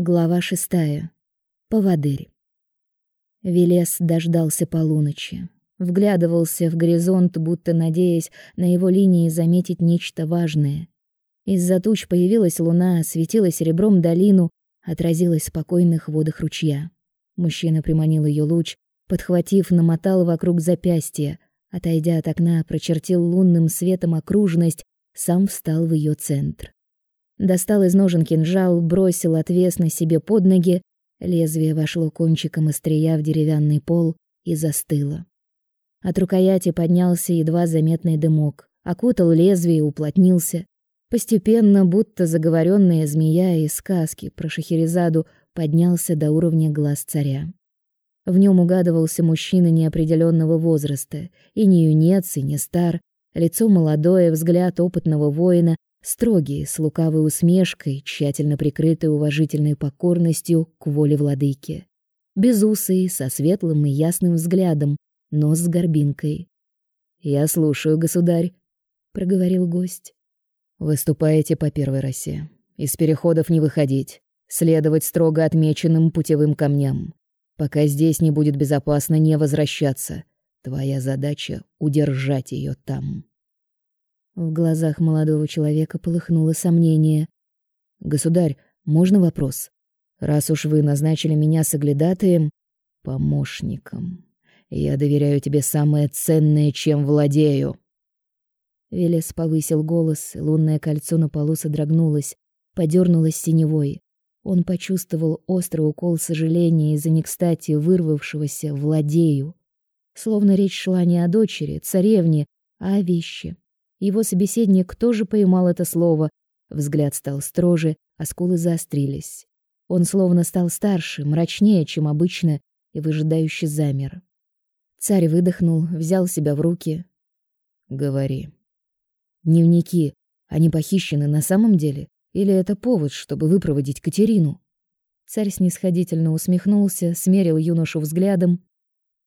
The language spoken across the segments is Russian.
Глава шестая. Поводырь. Велес дождался полуночи. Вглядывался в горизонт, будто надеясь на его линии заметить нечто важное. Из-за туч появилась луна, светила серебром долину, отразилась в спокойных водах ручья. Мужчина приманил ее луч, подхватив, намотал вокруг запястья, отойдя от окна, прочертил лунным светом окружность, сам встал в ее центр. Достал из ножен кинжал, бросил отвесно себе под ноги. Лезвие вошло кончиком острия в деревянный пол и застыло. От рукояти поднялся едва заметный дымок, окутал лезвие и уплотнился. Постепенно, будто заговоренная змея из сказки про Шахерезаду, поднялся до уровня глаз царя. В нем угадывался мужчина неопределенного возраста, и не юнец, и не стар, лицо молодое, взгляд опытного воина, строгий, с лукавой усмешкой, тщательно прикрытый уважительной покорностью к воле владыки. Безусый, со светлым и ясным взглядом, но с горбинкой. «Я слушаю, государь», — проговорил гость. «Выступаете по первой росе. Из переходов не выходить, следовать строго отмеченным путевым камням. Пока здесь не будет безопасно, не возвращаться. Твоя задача — удержать ее там». В глазах молодого человека полыхнуло сомнение. «Государь, можно вопрос? Раз уж вы назначили меня соглядатаем, помощником, я доверяю тебе самое ценное, чем владею». Велес повысил голос, лунное кольцо на полу содрогнулось, подернулось синевой. Он почувствовал острый укол сожаления из-за некстати вырвавшегося «владею». Словно речь шла не о дочери, царевне, а о вещи. Его собеседник тоже поймал это слово. Взгляд стал строже, а скулы заострились. Он словно стал старше, мрачнее, чем обычно, и выжидающе замер. Царь выдохнул, взял себя в руки. «Говори. Дневники, они похищены на самом деле? Или это повод, чтобы выпроводить Катерину?» Царь снисходительно усмехнулся, смерил юношу взглядом.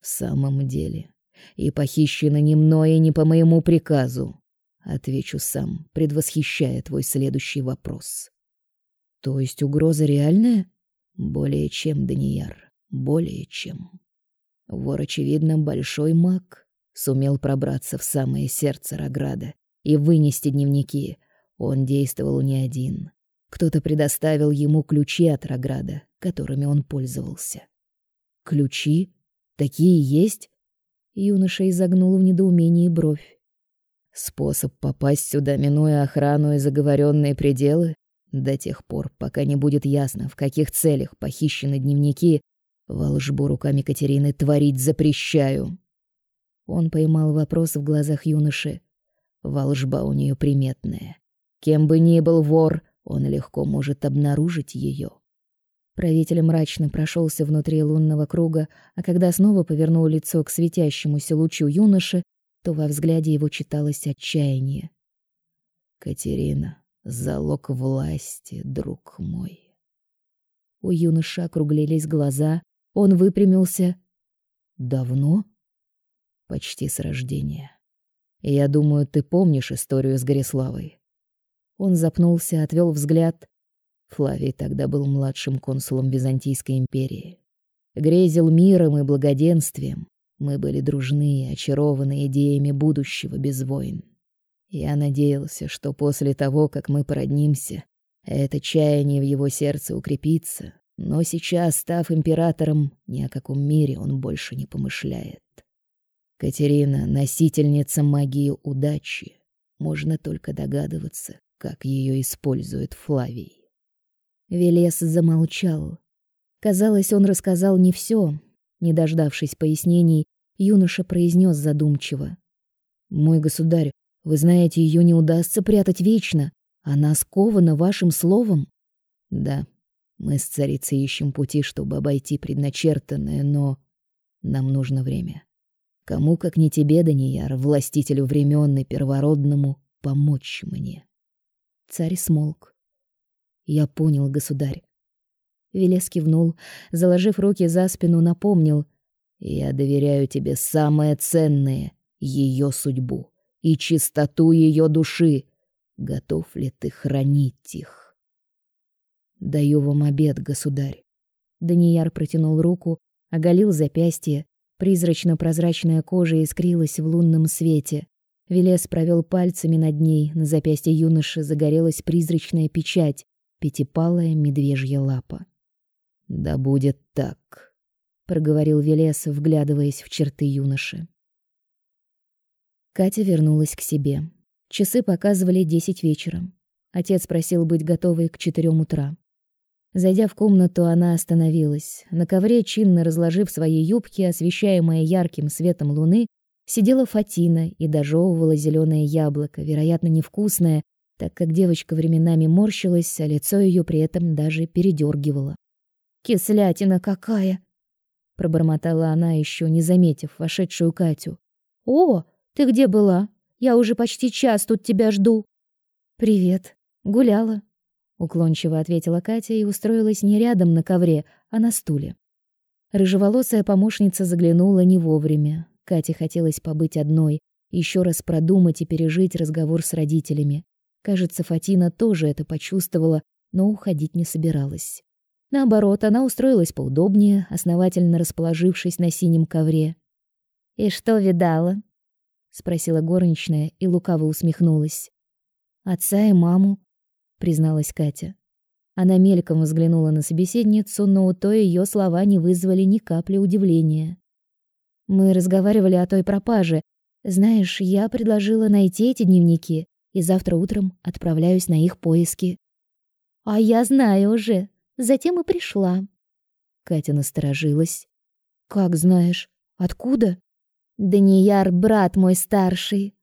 «В самом деле. И похищены не мной и не по моему приказу. Отвечу сам, предвосхищая твой следующий вопрос. То есть угроза реальная? Более чем, Данияр, более чем. Вор, очевидно, большой маг, сумел пробраться в самое сердце Рограда и вынести дневники. Он действовал не один. Кто-то предоставил ему ключи от Рограда, которыми он пользовался. Ключи? Такие есть? Юноша изогнул в недоумении бровь. Способ попасть сюда, минуя охрану и заговоренные пределы, до тех пор, пока не будет ясно, в каких целях похищены дневники, волшбу руками Катерины творить запрещаю. Он поймал вопрос в глазах юноши. Волжба у нее приметная. Кем бы ни был вор, он легко может обнаружить ее. Правитель мрачно прошелся внутри лунного круга, а когда снова повернул лицо к светящемуся лучу юноши, то во взгляде его читалось отчаяние. Катерина, залог власти, друг мой. У юноши округлились глаза, он выпрямился. Давно? Почти с рождения. Я думаю, ты помнишь историю с Гориславой. Он запнулся, отвел взгляд. Флавий тогда был младшим консулом Византийской империи. Грезил миром и благоденствием, мы были дружны, очарованы идеями будущего без войн. Я надеялся, что после того, как мы породнимся, это чаяние в его сердце укрепится, но сейчас, став императором, ни о каком мире он больше не помышляет. Катерина — носительница магии удачи. Можно только догадываться, как ее использует Флавий. Велес замолчал. Казалось, он рассказал не все, не дождавшись пояснений, юноша произнес задумчиво: "Мой государь, вы знаете, ее не удастся прятать вечно. Она скована вашим словом". "Да. Мы с царицей ищем пути, чтобы обойти предначертанное, но нам нужно время. Кому, как не тебе, Данияр, властителю времен и первородному, помочь мне?" Царь смолк. "Я понял, государь. Велес кивнул, заложив руки за спину, напомнил. «Я доверяю тебе самое ценное — ее судьбу и чистоту ее души. Готов ли ты хранить их?» Даю вам обед, государь. Данияр протянул руку, оголил запястье. Призрачно-прозрачная кожа искрилась в лунном свете. Велес провел пальцами над ней, на запястье юноши загорелась призрачная печать, пятипалая медвежья лапа. «Да будет так», — проговорил Велес, вглядываясь в черты юноши. Катя вернулась к себе. Часы показывали десять вечера. Отец просил быть готовой к четырем утра. Зайдя в комнату, она остановилась. На ковре, чинно разложив свои юбки, освещаемые ярким светом луны, сидела Фатина и дожевывала зеленое яблоко, вероятно, невкусное, так как девочка временами морщилась, а лицо ее при этом даже передергивало. «Кислятина какая!» — пробормотала она, еще не заметив вошедшую Катю. «О, ты где была? Я уже почти час тут тебя жду». «Привет. Гуляла», — уклончиво ответила Катя и устроилась не рядом на ковре, а на стуле. Рыжеволосая помощница заглянула не вовремя. Кате хотелось побыть одной, еще раз продумать и пережить разговор с родителями. Кажется, Фатина тоже это почувствовала, но уходить не собиралась. Наоборот, она устроилась поудобнее, основательно расположившись на синем ковре. «И что видала?» — спросила горничная и лукаво усмехнулась. «Отца и маму», — призналась Катя. Она мельком взглянула на собеседницу, но у той ее слова не вызвали ни капли удивления. «Мы разговаривали о той пропаже. Знаешь, я предложила найти эти дневники и завтра утром отправляюсь на их поиски. А я знаю уже, затем и пришла. Катя насторожилась. Как знаешь? Откуда? Данияр, брат мой старший,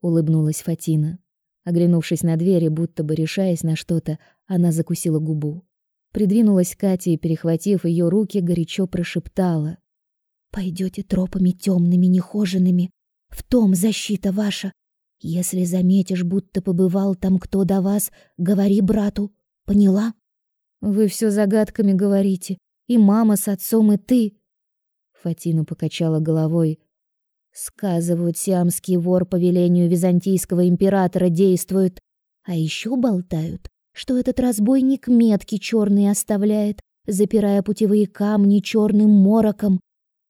улыбнулась Фатина. Оглянувшись на двери, будто бы решаясь на что-то, она закусила губу. Придвинулась к Кате и, перехватив ее руки, горячо прошептала: "Пойдете тропами темными, нехоженными, в том защита ваша, если заметишь, будто побывал там кто до вас, говори брату. Поняла? Вы все загадками говорите. И мама с отцом, и ты. Фатина покачала головой. Сказывают, сиамский вор по велению византийского императора действует, а еще болтают, что этот разбойник метки черные оставляет, запирая путевые камни черным мороком.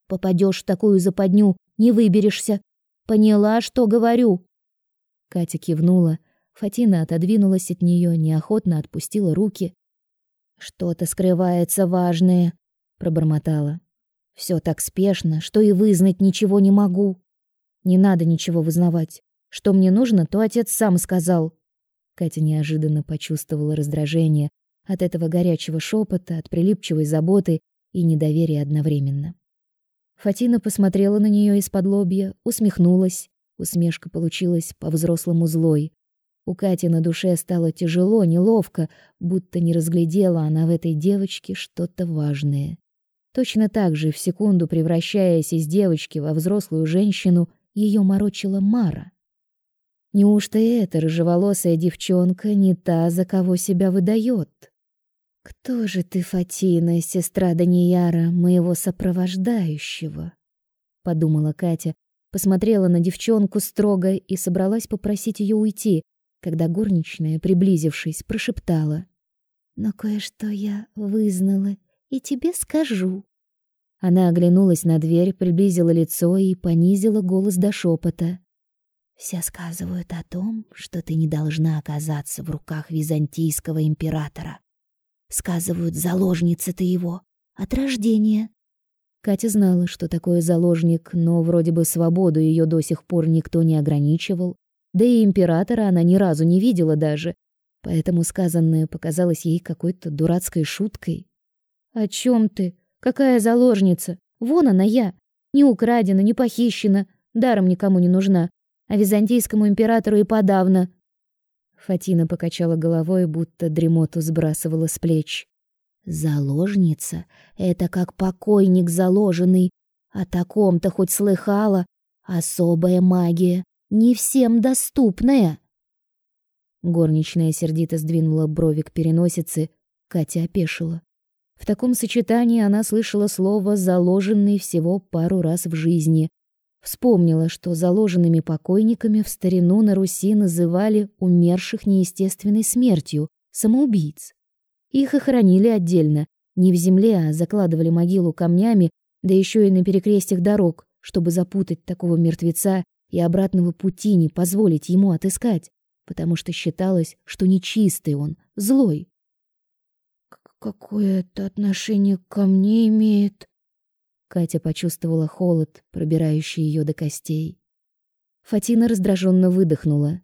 Попадешь в такую западню, не выберешься. Поняла, что говорю? Катя кивнула. Фатина отодвинулась от нее, неохотно отпустила руки. Что-то скрывается важное, пробормотала. Все так спешно, что и вызнать ничего не могу. Не надо ничего вызнавать. Что мне нужно, то отец сам сказал. Катя неожиданно почувствовала раздражение от этого горячего шепота, от прилипчивой заботы и недоверия одновременно. Фатина посмотрела на нее из-под лобья, усмехнулась Усмешка получилась по-взрослому злой. У Кати на душе стало тяжело, неловко, будто не разглядела она в этой девочке что-то важное. Точно так же, в секунду превращаясь из девочки во взрослую женщину, ее морочила Мара. Неужто эта рыжеволосая девчонка не та, за кого себя выдает? Кто же ты, Фатина, сестра Данияра, моего сопровождающего? подумала Катя, посмотрела на девчонку строго и собралась попросить ее уйти, когда горничная, приблизившись, прошептала: "Но кое-что я вызнала и тебе скажу". Она оглянулась на дверь, приблизила лицо и понизила голос до шепота. Все сказывают о том, что ты не должна оказаться в руках византийского императора. Сказывают, заложница ты его от рождения. Катя знала, что такое заложник, но вроде бы свободу ее до сих пор никто не ограничивал, да и императора она ни разу не видела даже, поэтому сказанное показалось ей какой-то дурацкой шуткой. «О чем ты? Какая заложница? Вон она я! Не украдена, не похищена, даром никому не нужна, а византийскому императору и подавно!» Фатина покачала головой, будто дремоту сбрасывала с плеч. Заложница — это как покойник заложенный. О таком-то хоть слыхала. Особая магия, не всем доступная. Горничная сердито сдвинула брови к переносице, Катя опешила. В таком сочетании она слышала слово «заложенный» всего пару раз в жизни. Вспомнила, что заложенными покойниками в старину на Руси называли умерших неестественной смертью, самоубийц. Их и хоронили отдельно, не в земле, а закладывали могилу камнями, да еще и на перекрестьях дорог, чтобы запутать такого мертвеца и обратного пути не позволить ему отыскать, потому что считалось, что нечистый он, злой. Какое это отношение ко мне имеет? Катя почувствовала холод, пробирающий ее до костей. Фатина раздраженно выдохнула.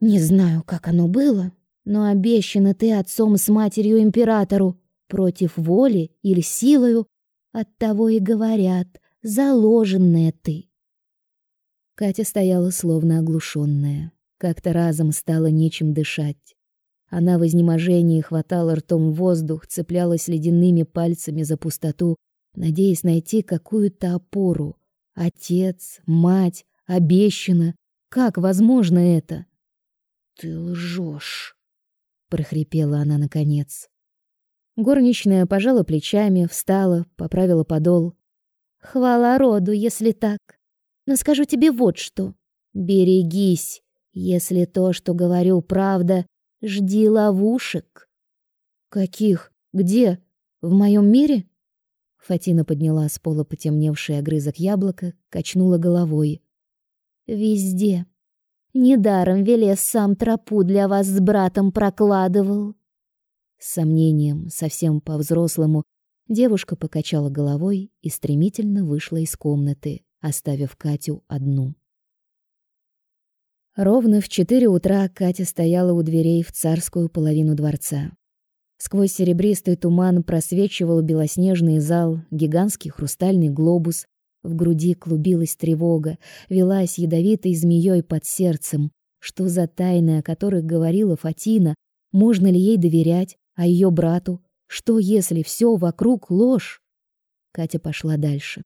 Не знаю, как оно было, но обещана ты отцом с матерью императору против воли или силою, оттого и говорят: заложенная ты. Катя стояла словно оглушенная. Как-то разом стало нечем дышать. Она в изнеможении хватала ртом воздух, цеплялась ледяными пальцами за пустоту, надеясь найти какую-то опору. Отец, мать, обещано. Как возможно это? Ты лжешь, прохрипела она наконец. Горничная пожала плечами, встала, поправила подол. Хвала роду, если так. Но скажу тебе вот что: берегись, если то, что говорю, правда, Жди ловушек. Каких? Где? В моем мире? Фатина подняла с пола потемневший огрызок яблока, качнула головой. Везде. Недаром Велес сам тропу для вас с братом прокладывал. С сомнением, совсем по-взрослому, девушка покачала головой и стремительно вышла из комнаты, оставив Катю одну. Ровно в четыре утра Катя стояла у дверей в царскую половину дворца. Сквозь серебристый туман просвечивал белоснежный зал, гигантский хрустальный глобус. В груди клубилась тревога, велась ядовитой змеей под сердцем. Что за тайны, о которых говорила Фатина? Можно ли ей доверять, а ее брату? Что, если все вокруг ложь? Катя пошла дальше.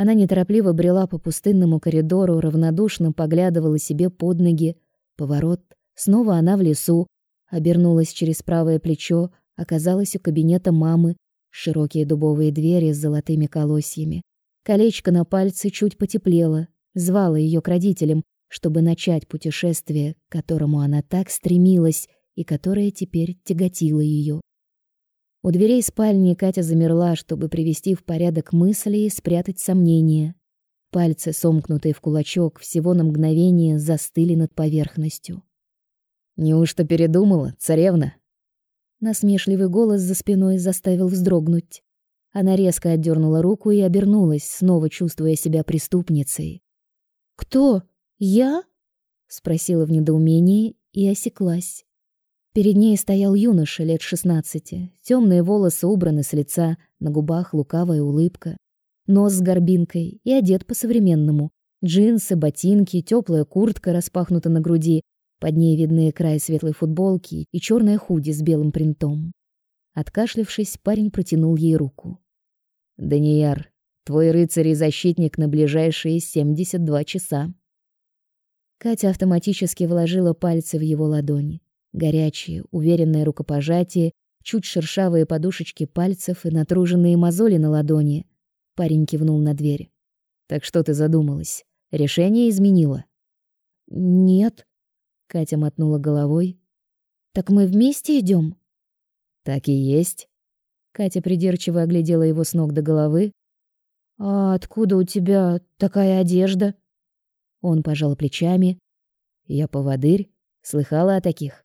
Она неторопливо брела по пустынному коридору, равнодушно поглядывала себе под ноги. Поворот. Снова она в лесу. Обернулась через правое плечо, оказалась у кабинета мамы. Широкие дубовые двери с золотыми колосьями. Колечко на пальце чуть потеплело. Звало ее к родителям, чтобы начать путешествие, к которому она так стремилась и которое теперь тяготило ее. У дверей спальни Катя замерла, чтобы привести в порядок мысли и спрятать сомнения. Пальцы, сомкнутые в кулачок, всего на мгновение застыли над поверхностью. «Неужто передумала, царевна?» Насмешливый голос за спиной заставил вздрогнуть. Она резко отдернула руку и обернулась, снова чувствуя себя преступницей. «Кто? Я?» — спросила в недоумении и осеклась. Перед ней стоял юноша лет шестнадцати. Темные волосы убраны с лица, на губах лукавая улыбка. Нос с горбинкой и одет по-современному. Джинсы, ботинки, теплая куртка распахнута на груди. Под ней видны край светлой футболки и черная худи с белым принтом. Откашлившись, парень протянул ей руку. «Данияр, твой рыцарь и защитник на ближайшие семьдесят два часа». Катя автоматически вложила пальцы в его ладони. Горячие, уверенные рукопожатия, чуть шершавые подушечки пальцев и натруженные мозоли на ладони. Парень кивнул на дверь. Так что ты задумалась? Решение изменила? Нет, Катя мотнула головой. Так мы вместе идем? Так и есть. Катя придирчиво оглядела его с ног до головы. А откуда у тебя такая одежда? Он пожал плечами. Я поводырь, слыхала о таких.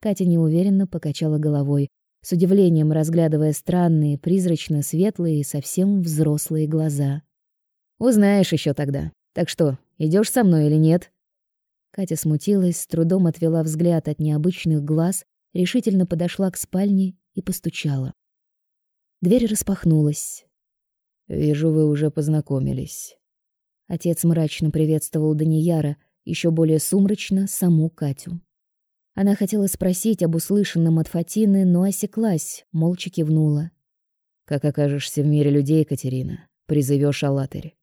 Катя неуверенно покачала головой, с удивлением разглядывая странные, призрачно светлые и совсем взрослые глаза. Узнаешь еще тогда. Так что, идешь со мной или нет? Катя смутилась, с трудом отвела взгляд от необычных глаз, решительно подошла к спальне и постучала. Дверь распахнулась. Вижу, вы уже познакомились. Отец мрачно приветствовал Данияра, еще более сумрачно саму Катю. Она хотела спросить об услышанном от Фатины, но осеклась, молча кивнула. Как окажешься в мире людей, Катерина, призовешь Аллатырь.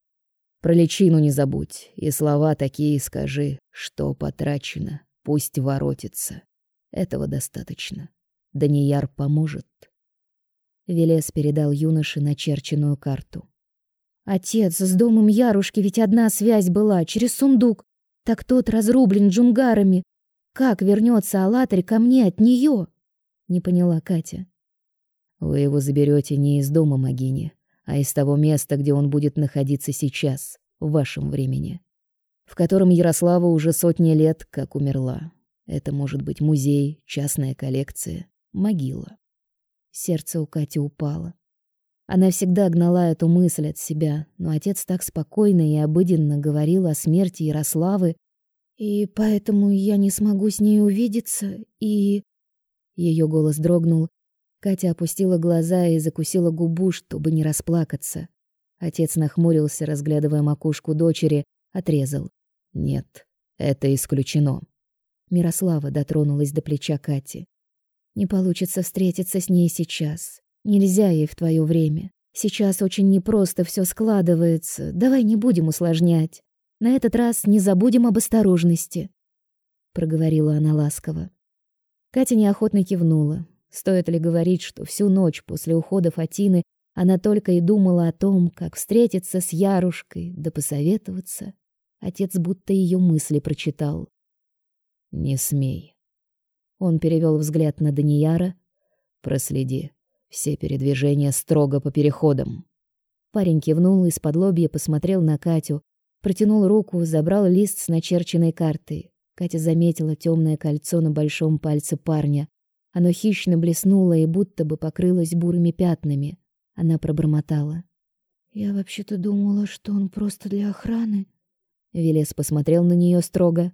Про личину не забудь, и слова такие скажи, что потрачено, пусть воротится. Этого достаточно. Данияр поможет. Велес передал юноше начерченную карту. Отец, с домом Ярушки ведь одна связь была через сундук. Так тот разрублен джунгарами, как вернется Алатырь ко мне от нее? Не поняла Катя. Вы его заберете не из дома Магини, а из того места, где он будет находиться сейчас, в вашем времени, в котором Ярослава уже сотни лет как умерла. Это может быть музей, частная коллекция, могила. Сердце у Кати упало. Она всегда гнала эту мысль от себя, но отец так спокойно и обыденно говорил о смерти Ярославы, и поэтому я не смогу с ней увидеться, и... Ее голос дрогнул. Катя опустила глаза и закусила губу, чтобы не расплакаться. Отец нахмурился, разглядывая макушку дочери, отрезал. «Нет, это исключено». Мирослава дотронулась до плеча Кати. «Не получится встретиться с ней сейчас. Нельзя ей в твое время. Сейчас очень непросто все складывается. Давай не будем усложнять. На этот раз не забудем об осторожности, проговорила она ласково. Катя неохотно кивнула. Стоит ли говорить, что всю ночь после ухода Фатины она только и думала о том, как встретиться с Ярушкой, да посоветоваться. Отец будто ее мысли прочитал. Не смей. Он перевел взгляд на Данияра. Проследи. Все передвижения строго по переходам. Парень кивнул и с-под лобья посмотрел на Катю, протянул руку, забрал лист с начерченной картой. Катя заметила темное кольцо на большом пальце парня. Оно хищно блеснуло и будто бы покрылось бурыми пятнами. Она пробормотала: "Я вообще-то думала, что он просто для охраны". Велес посмотрел на нее строго.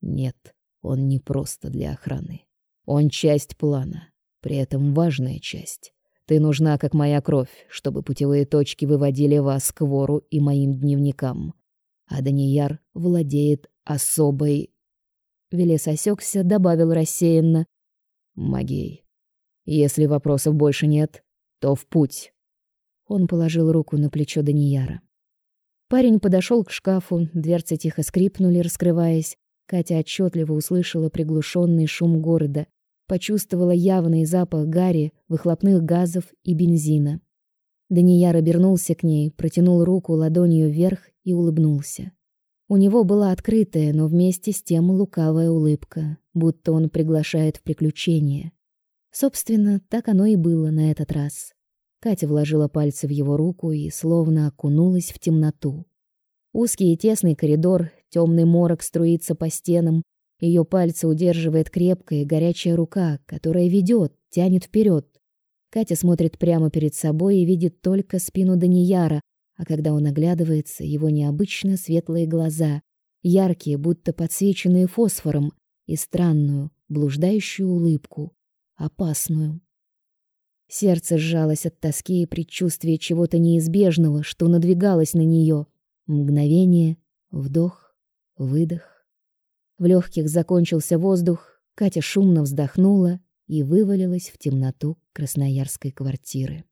"Нет, он не просто для охраны. Он часть плана при этом важная часть. Ты нужна, как моя кровь, чтобы путевые точки выводили вас к вору и моим дневникам. А Данияр владеет особой... Велес осекся, добавил рассеянно. Магией. Если вопросов больше нет, то в путь. Он положил руку на плечо Данияра. Парень подошел к шкафу, дверцы тихо скрипнули, раскрываясь. Катя отчетливо услышала приглушенный шум города почувствовала явный запах гари, выхлопных газов и бензина. Данияр обернулся к ней, протянул руку ладонью вверх и улыбнулся. У него была открытая, но вместе с тем лукавая улыбка, будто он приглашает в приключения. Собственно, так оно и было на этот раз. Катя вложила пальцы в его руку и словно окунулась в темноту. Узкий и тесный коридор, темный морок струится по стенам, ее пальцы удерживает крепкая и горячая рука, которая ведет, тянет вперед. Катя смотрит прямо перед собой и видит только спину Данияра, а когда он оглядывается, его необычно светлые глаза, яркие, будто подсвеченные фосфором, и странную, блуждающую улыбку, опасную. Сердце сжалось от тоски и предчувствия чего-то неизбежного, что надвигалось на нее. Мгновение, вдох, выдох. В легких закончился воздух, Катя шумно вздохнула и вывалилась в темноту красноярской квартиры.